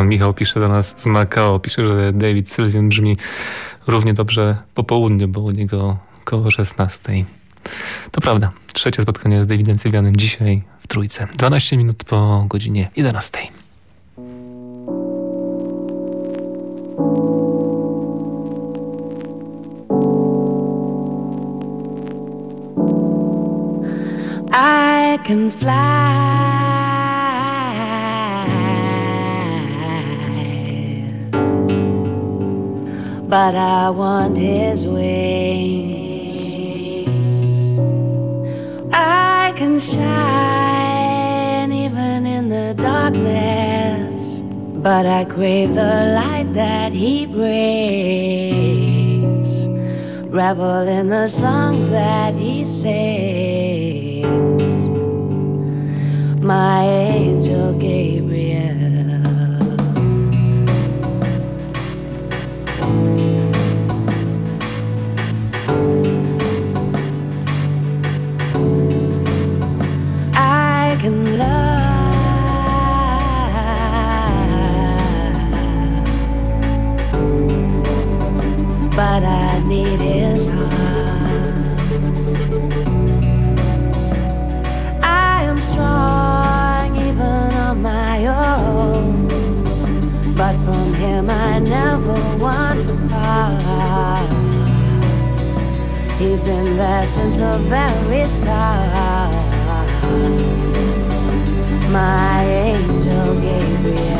Pan Michał pisze do nas z Macao, pisze, że David Sylvian brzmi równie dobrze po południu, bo u niego około 16. To prawda, trzecie spotkanie z Davidem Sylwianem dzisiaj w Trójce. 12 minut po godzinie 11. I want his wings. I can shine even in the darkness, but I crave the light that he brings. Revel in the songs that he sings. My angel Gabriel. But I need his heart. I am strong even on my own, but from him I never want to part. He's been there since the very start. My angel Gabriel.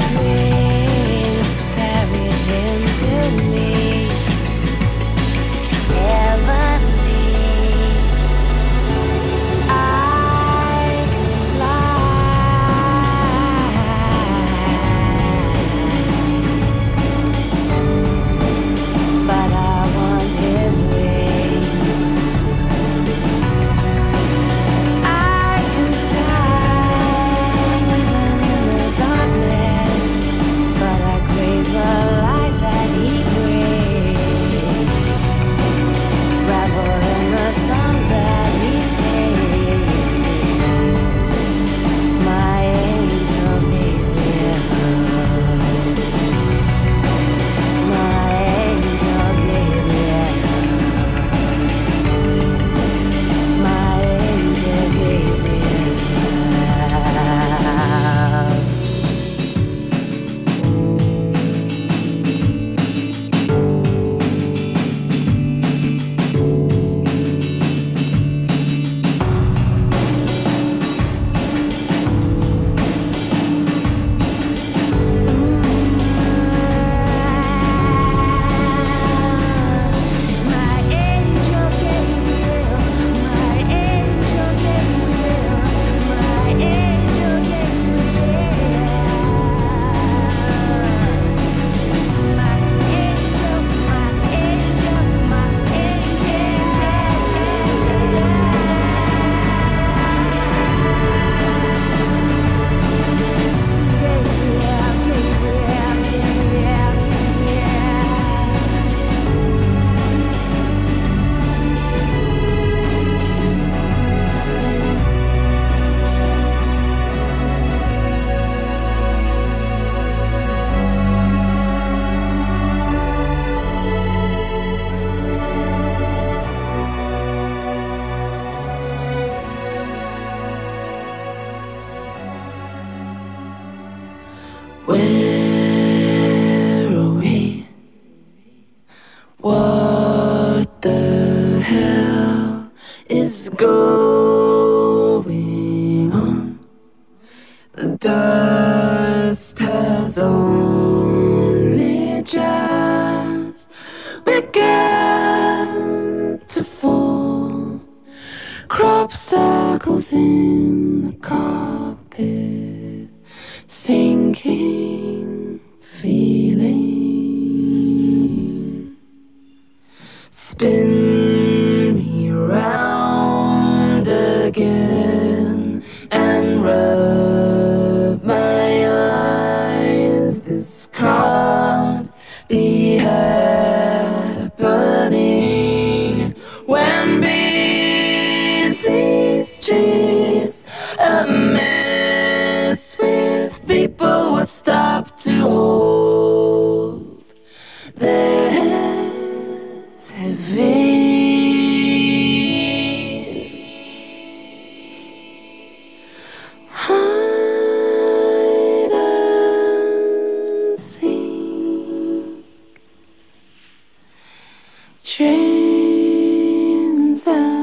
time.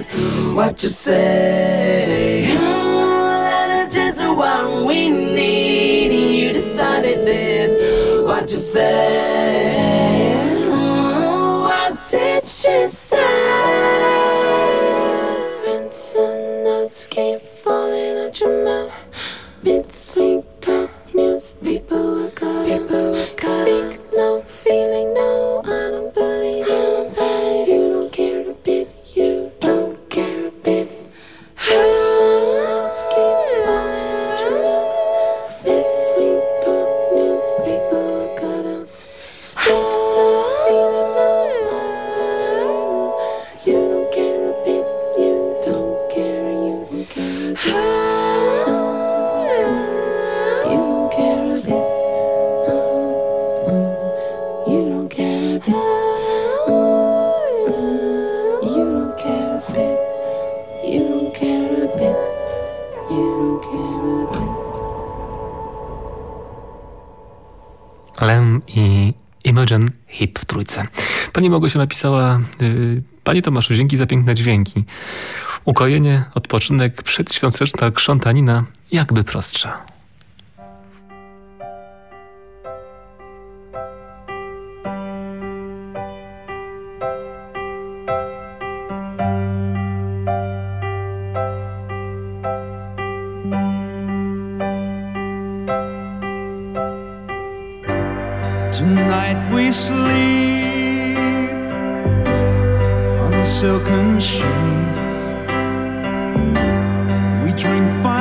is what you say. Mm, that is what we need. You decided this, what you say. Mm, what did she say? And some notes keep falling out your mouth. It's sweet talk, news, Pani się napisała y, Panie Tomaszu, dzięki za piękne dźwięki. Ukojenie, odpoczynek, przedświąteczna krzątanina jakby prostsza. Tonight we sleep silken sheets. We drink fire.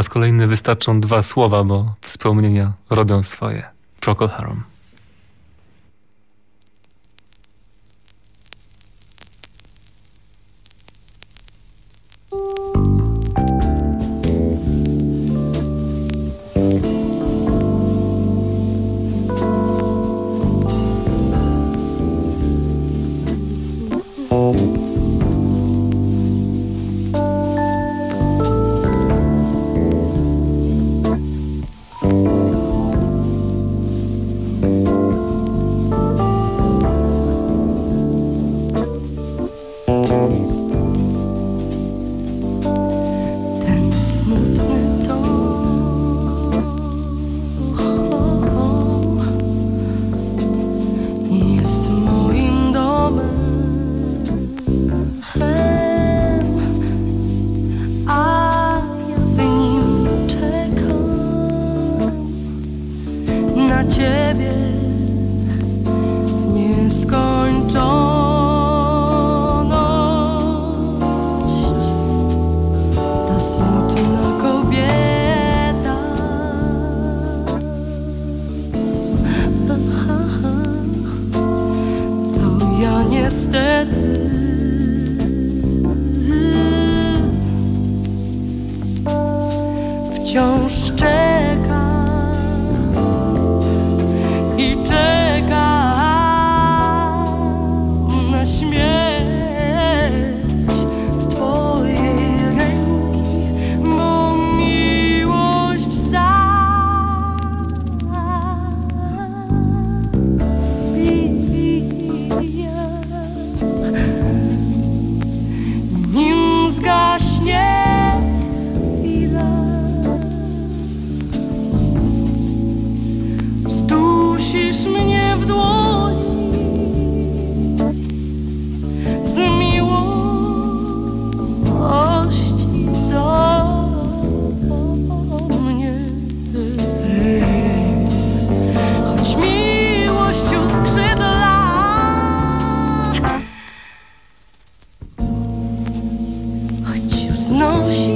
Raz kolejny wystarczą dwa słowa, bo wspomnienia robią swoje. Procol Harum. know she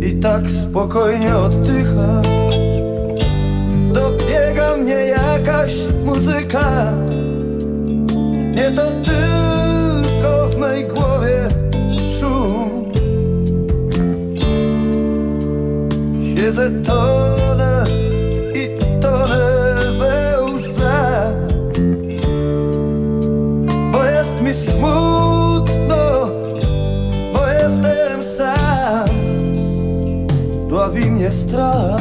i tak spokojnie oddycha. Dobiega mnie jakaś muzyka. Nie to tylko w mojej głowie szum. Siedzę to estrada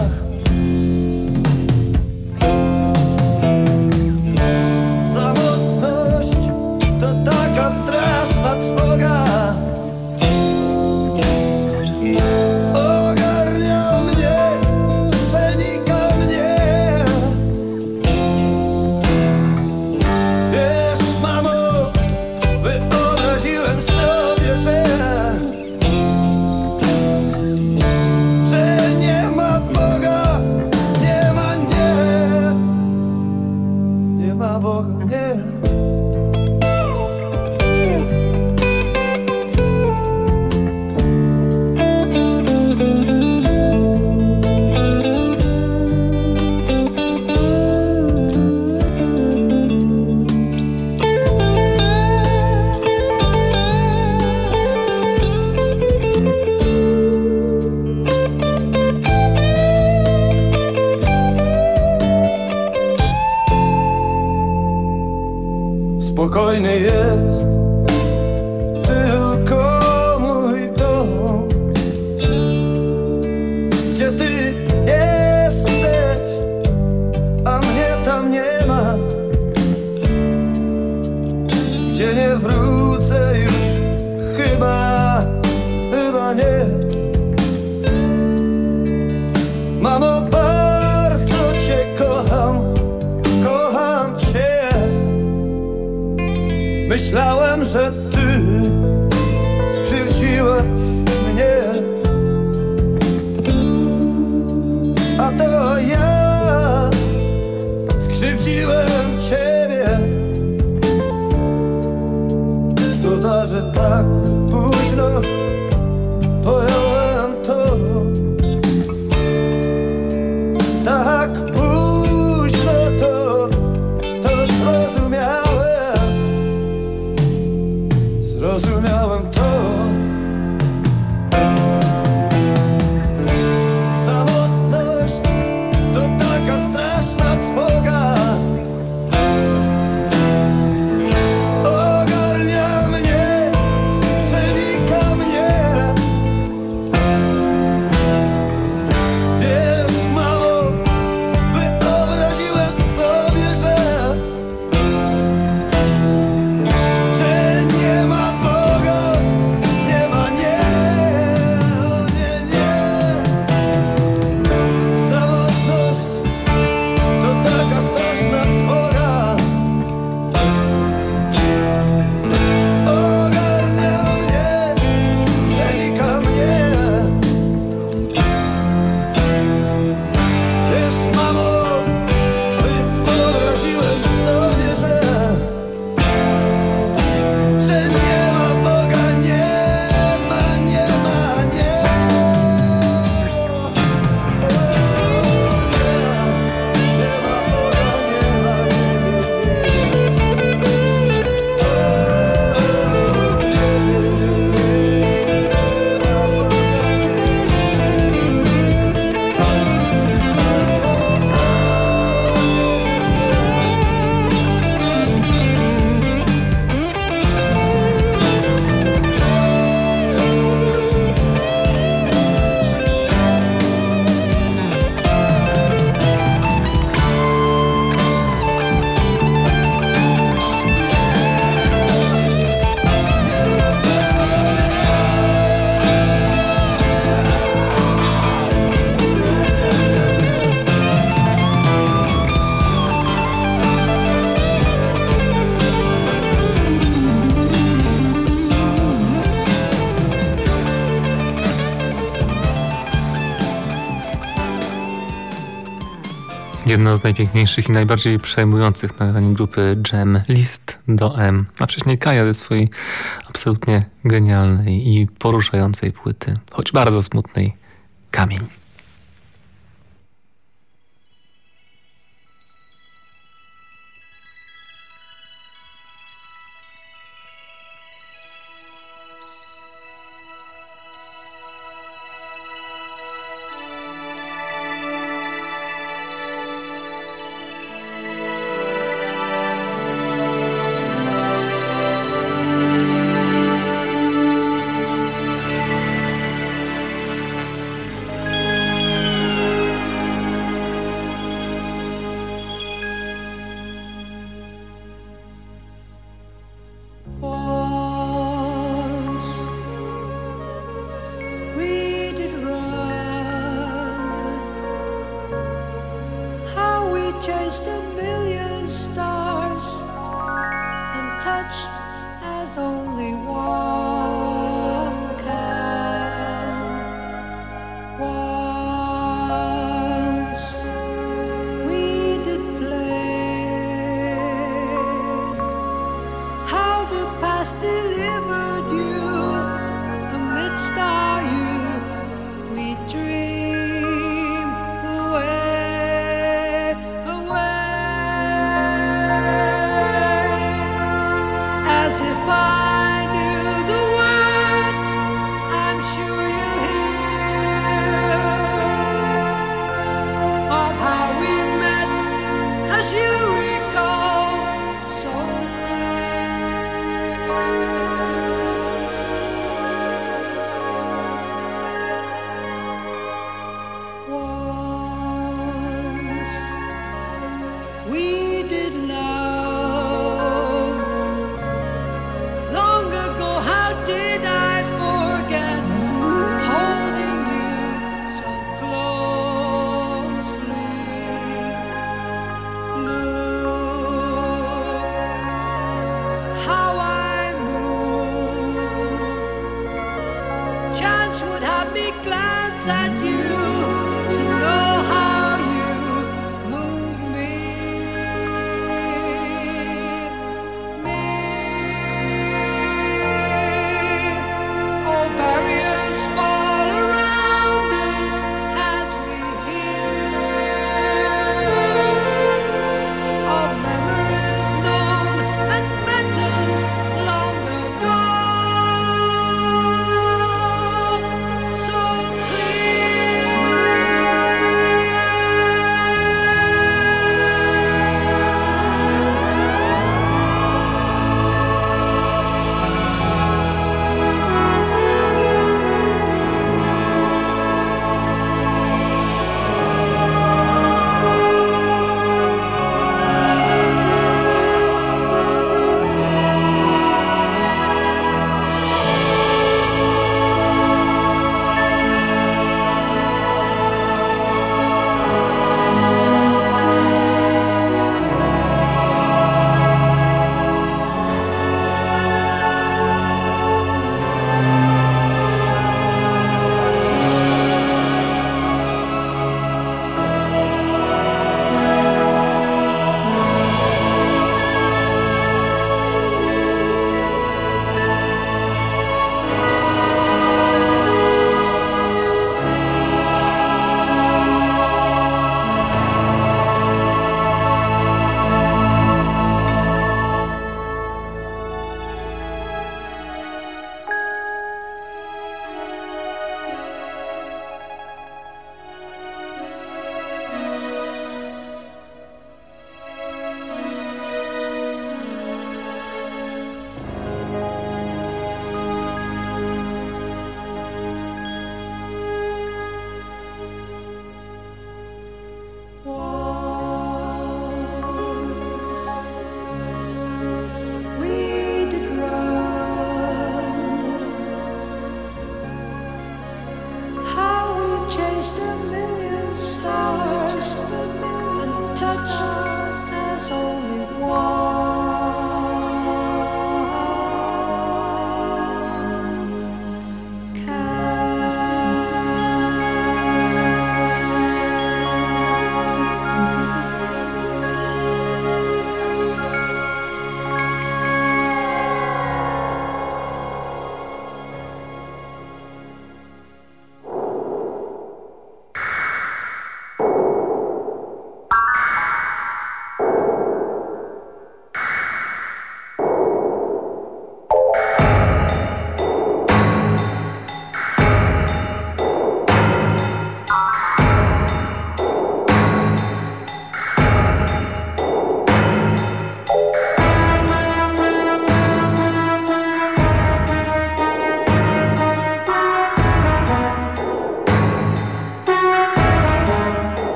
rest. Little cold. Myślałem, że Jedno z najpiękniejszych i najbardziej przejmujących nagrań grupy Jam List do M, a wcześniej Kaja ze swojej absolutnie genialnej i poruszającej płyty, choć bardzo smutnej, Kamień.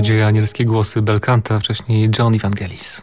Prawdziwie anielskie głosy Belcanta, wcześniej John Evangelis.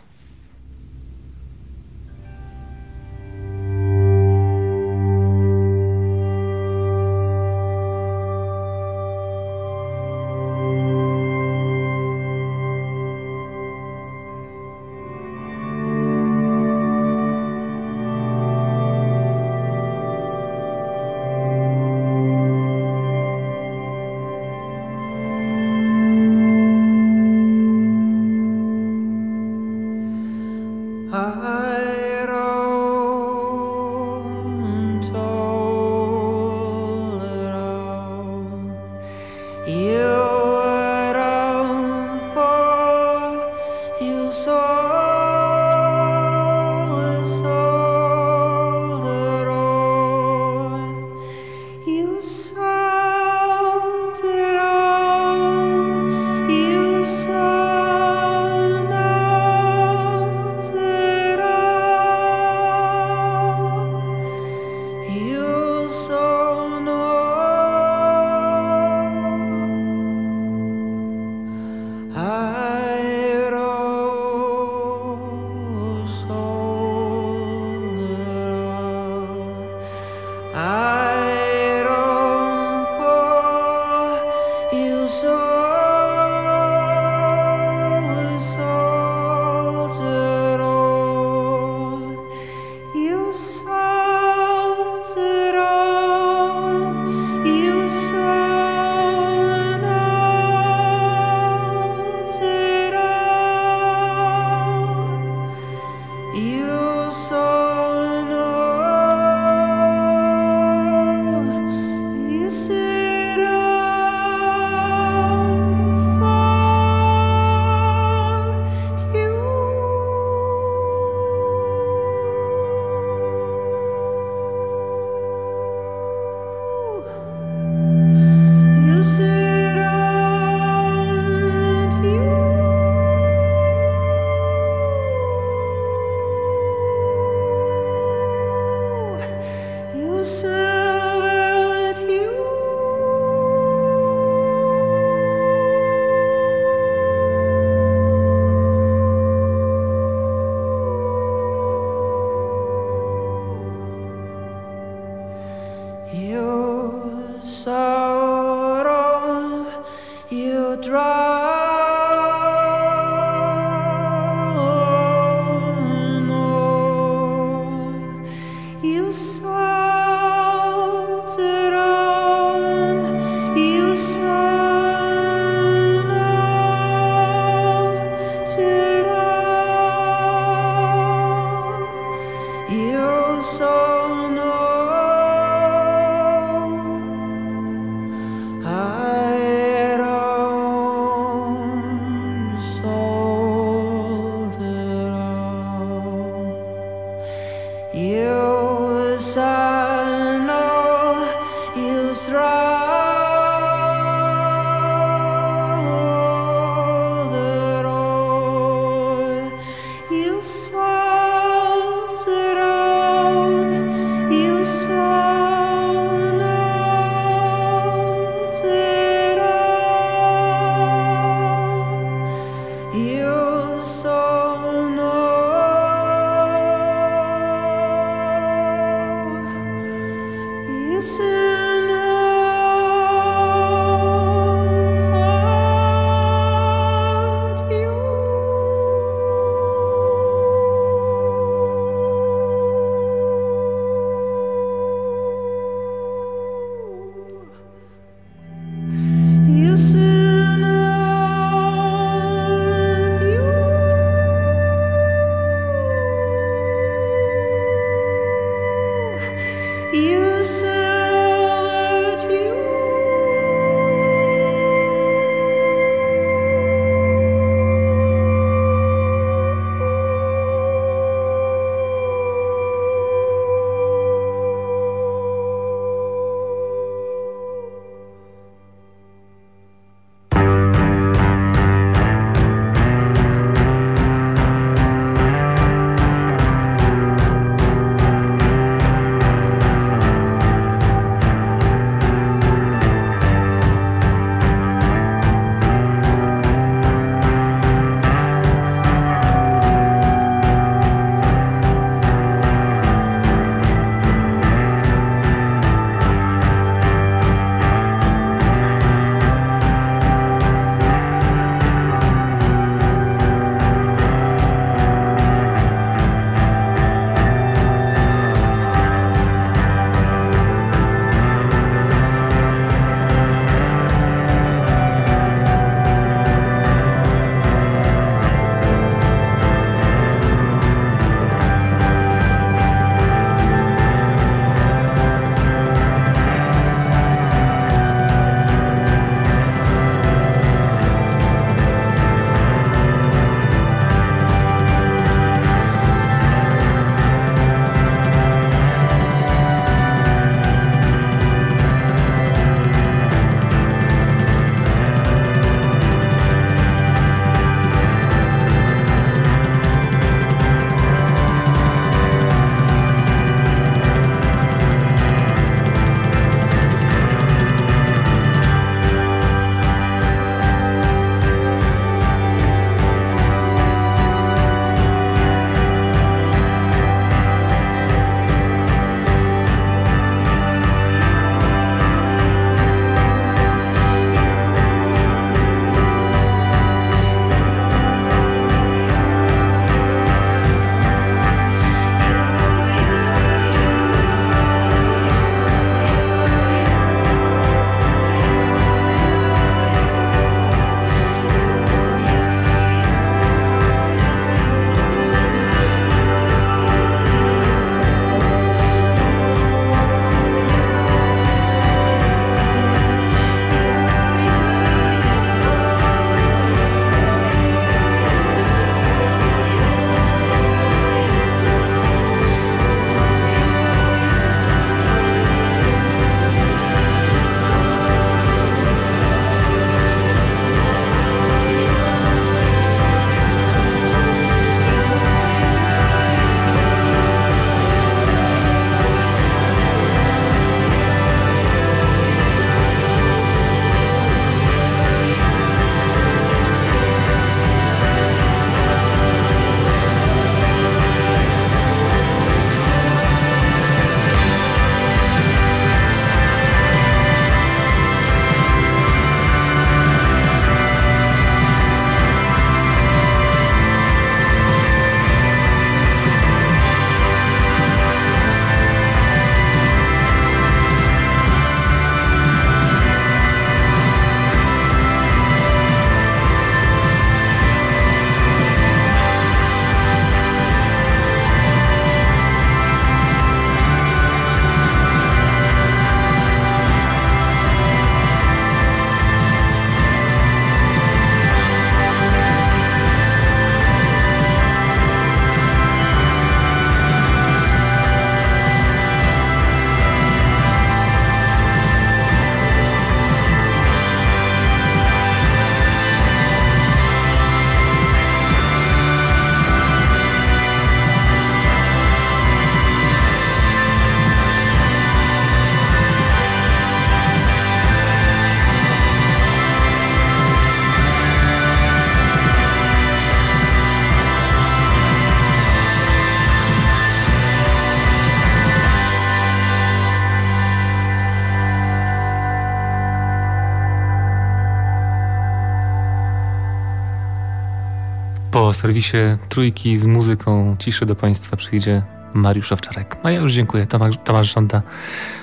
Serwisie Trójki z muzyką ciszy do Państwa przyjdzie Mariusz Owczarek. A ja już dziękuję. Tomasz, Tomasz Żąda.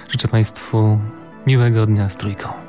Życzę Państwu miłego dnia z Trójką.